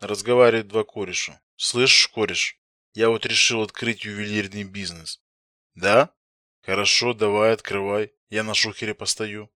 Разговаривают два кореша. Слышишь, кореш? Я вот решил открыть ювелирный бизнес. Да? Хорошо, давай, открывай. Я на шухере постою.